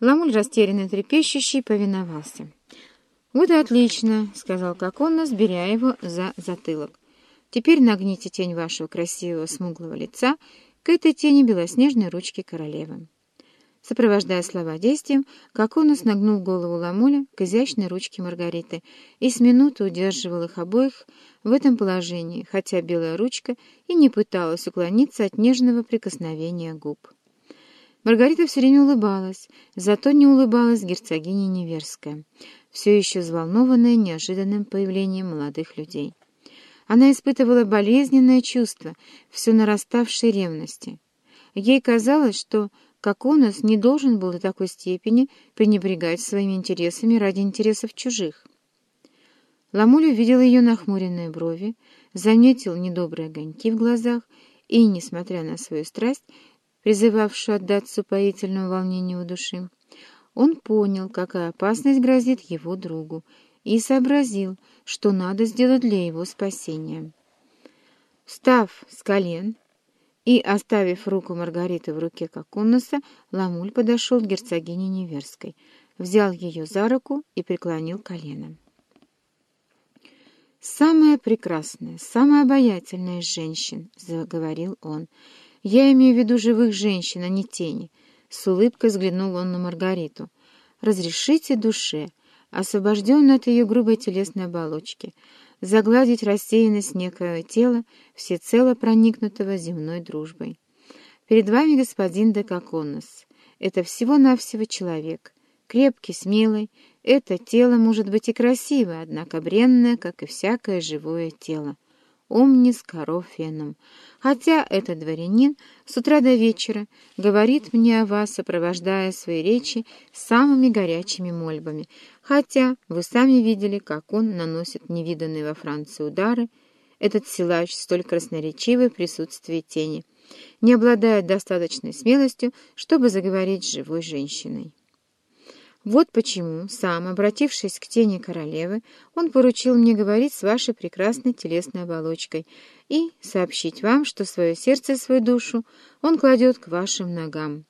Ламуль, растерянный трепещущий, повиновался. «Вот и отлично», — сказал Коконос, беря его за затылок. «Теперь нагните тень вашего красивого смуглого лица к этой тени белоснежной ручки королевы». Сопровождая слова действием, Коконос нагнул голову Ламуля к изящной ручке Маргариты и с минуты удерживал их обоих в этом положении, хотя белая ручка и не пыталась уклониться от нежного прикосновения губ. Маргарита все время улыбалась, зато не улыбалась герцогиня Неверская, все еще взволнованная неожиданным появлением молодых людей. Она испытывала болезненное чувство все нараставшей ревности. Ей казалось, что Коконос не должен был до такой степени пренебрегать своими интересами ради интересов чужих. Ламуль увидел ее нахмуренные брови, заметил недобрые огоньки в глазах и, несмотря на свою страсть, призывавшую отдаться упоительному волнению души, он понял, какая опасность грозит его другу, и сообразил, что надо сделать для его спасения. Встав с колен и оставив руку Маргариты в руке Коконноса, Ламуль подошел к герцогине Неверской, взял ее за руку и преклонил колено. «Самая прекрасная, самая обаятельная из женщин», — заговорил он. «Я имею в виду живых женщин, а не тени». С улыбкой взглянул он на Маргариту. «Разрешите душе, освобожденной от ее грубой телесной оболочки, загладить рассеянность некоего тела, всецело проникнутого земной дружбой. Перед вами господин Декаконос. Это всего-навсего человек, крепкий, смелый, это тело может быть и красивое, однако бренное, как и всякое живое тело. Омнис корофеном. Хотя этот дворянин с утра до вечера говорит мне о вас, сопровождая свои речи самыми горячими мольбами, хотя вы сами видели, как он наносит невиданные во Франции удары, этот силач столь красноречивый в присутствии тени, не обладает достаточной смелостью, чтобы заговорить с живой женщиной. Вот почему, сам, обратившись к тени королевы, он поручил мне говорить с вашей прекрасной телесной оболочкой и сообщить вам, что свое сердце и свою душу он кладет к вашим ногам,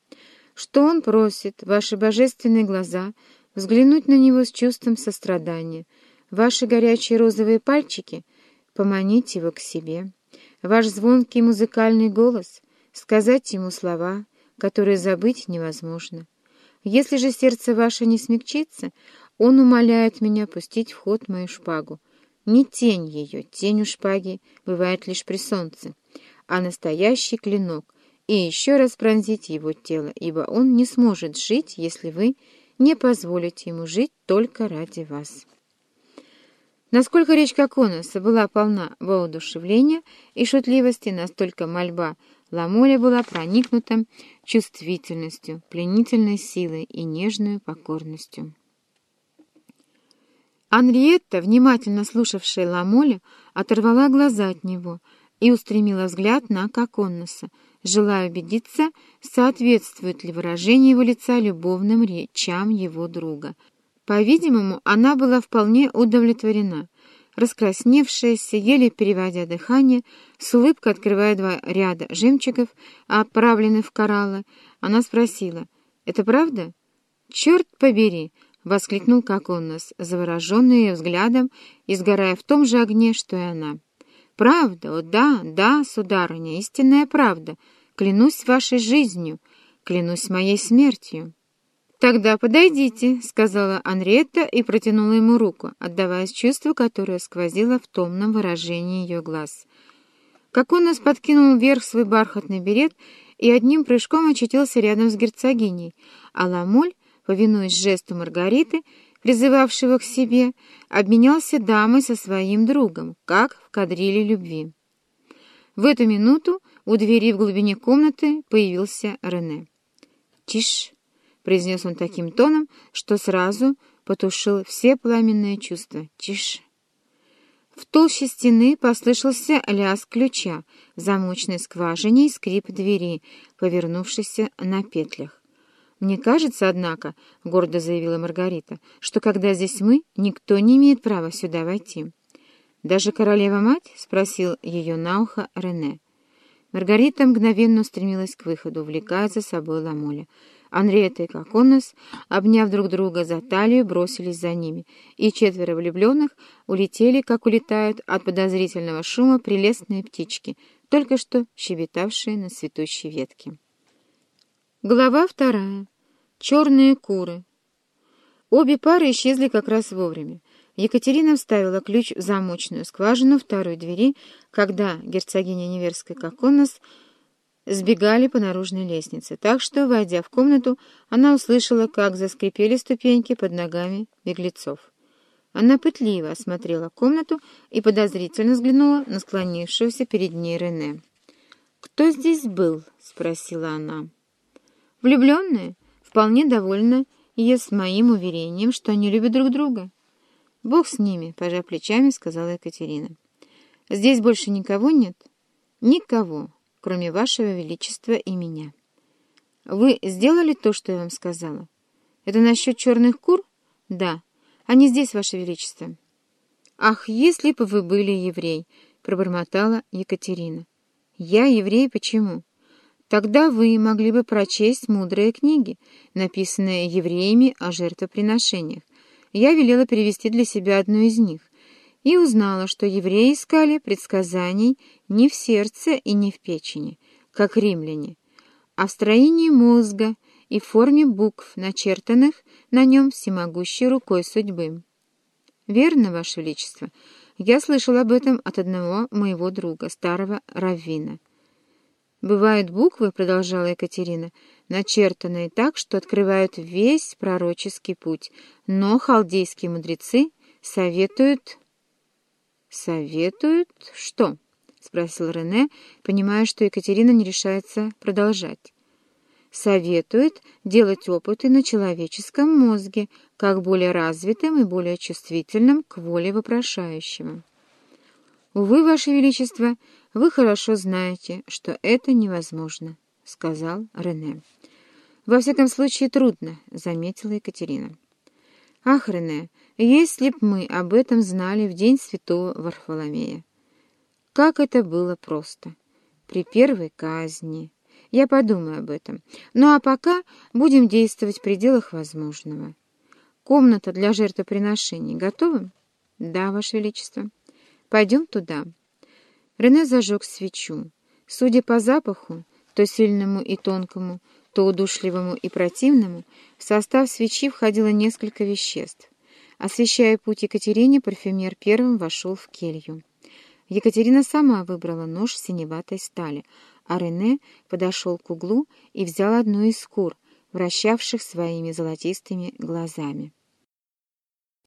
что он просит ваши божественные глаза взглянуть на него с чувством сострадания, ваши горячие розовые пальчики поманить его к себе, ваш звонкий музыкальный голос сказать ему слова, которые забыть невозможно. Если же сердце ваше не смягчится, он умоляет меня пустить в ход мою шпагу. Не тень ее, тень у шпаги бывает лишь при солнце, а настоящий клинок, и еще раз пронзить его тело, ибо он не сможет жить, если вы не позволите ему жить только ради вас. Насколько речь Коконоса была полна воодушевления и шутливости, настолько мольба Ламоля была проникнута чувствительностью, пленительной силой и нежной покорностью. Анриетта, внимательно слушавшая Ламоля, оторвала глаза от него и устремила взгляд на Коконноса, желая убедиться, соответствует ли выражение его лица любовным речам его друга. По-видимому, она была вполне удовлетворена — раскрасневшаяся, еле переводя дыхание, с улыбкой открывая два ряда жемчугов, оправленных в кораллы, она спросила, «Это правда?» «Черт побери!» — воскликнул Коконос, завороженный ее взглядом и сгорая в том же огне, что и она. «Правда, о да, да, сударыня, истинная правда. Клянусь вашей жизнью, клянусь моей смертью». «Тогда подойдите», — сказала Анриетта и протянула ему руку, отдаваясь чувству, которое сквозило в томном выражении ее глаз. Как он нас подкинул вверх свой бархатный берет и одним прыжком очутился рядом с герцогиней, а Ламоль, повинуясь жесту Маргариты, призывавшего к себе, обменялся дамой со своим другом, как в кадриле любви. В эту минуту у двери в глубине комнаты появился Рене. «Тише!» — произнес он таким тоном, что сразу потушил все пламенные чувства. «Тише!» В толще стены послышался лязг ключа, замочной скважине и скрип двери, повернувшейся на петлях. «Мне кажется, однако, — гордо заявила Маргарита, — что когда здесь мы, никто не имеет права сюда войти». «Даже королева-мать?» — спросил ее на ухо Рене. Маргарита мгновенно устремилась к выходу, увлекая за собой Ламоля. Анриета и Коконос, обняв друг друга за талию, бросились за ними, и четверо влюбленных улетели, как улетают от подозрительного шума прелестные птички, только что щебетавшие на цветущей ветке. Глава вторая. Черные куры. Обе пары исчезли как раз вовремя. Екатерина вставила ключ в замочную скважину второй двери, когда герцогиня Неверская Коконос сбегали по наружной лестнице, так что, войдя в комнату, она услышала, как заскрипели ступеньки под ногами беглецов. Она пытливо осмотрела комнату и подозрительно взглянула на склонившегося перед ней Рене. «Кто здесь был?» — спросила она. «Влюбленные, вполне довольны и с моим уверением, что они любят друг друга». «Бог с ними», — пожав плечами, сказала Екатерина. «Здесь больше никого нет?» «Никого», кроме вашего величества и меня. Вы сделали то, что я вам сказала? Это насчет черных кур? Да. Они здесь, ваше величество. Ах, если бы вы были еврей, пробормотала Екатерина. Я еврей почему? Тогда вы могли бы прочесть мудрые книги, написанные евреями о жертвоприношениях. Я велела перевести для себя одну из них и узнала, что евреи искали предсказаний не в сердце и не в печени, как римляне, а в строении мозга и в форме букв, начертанных на нем всемогущей рукой судьбы. «Верно, Ваше Величество. Я слышал об этом от одного моего друга, старого раввина». «Бывают буквы, — продолжала Екатерина, — начертанные так, что открывают весь пророческий путь, но халдейские мудрецы советуют «Советуют? Что?» — спросил Рене, понимая, что Екатерина не решается продолжать. «Советует делать опыты на человеческом мозге, как более развитым и более чувствительным к воле вопрошающего». «Увы, Ваше Величество, вы хорошо знаете, что это невозможно», — сказал Рене. «Во всяком случае, трудно», — заметила Екатерина. «Ах, Рене, если б мы об этом знали в день святого Варфоломея. Как это было просто. При первой казни. Я подумаю об этом. Ну а пока будем действовать в пределах возможного. Комната для жертвоприношений готова? Да, Ваше Величество. Пойдем туда. Рене зажег свечу. Судя по запаху, то сильному и тонкому, то удушливому и противному, в состав свечи входило несколько веществ. Освещая путь Екатерине, парфюмер первым вошел в келью. Екатерина сама выбрала нож синеватой стали, а Рене подошел к углу и взял одну из кур, вращавших своими золотистыми глазами.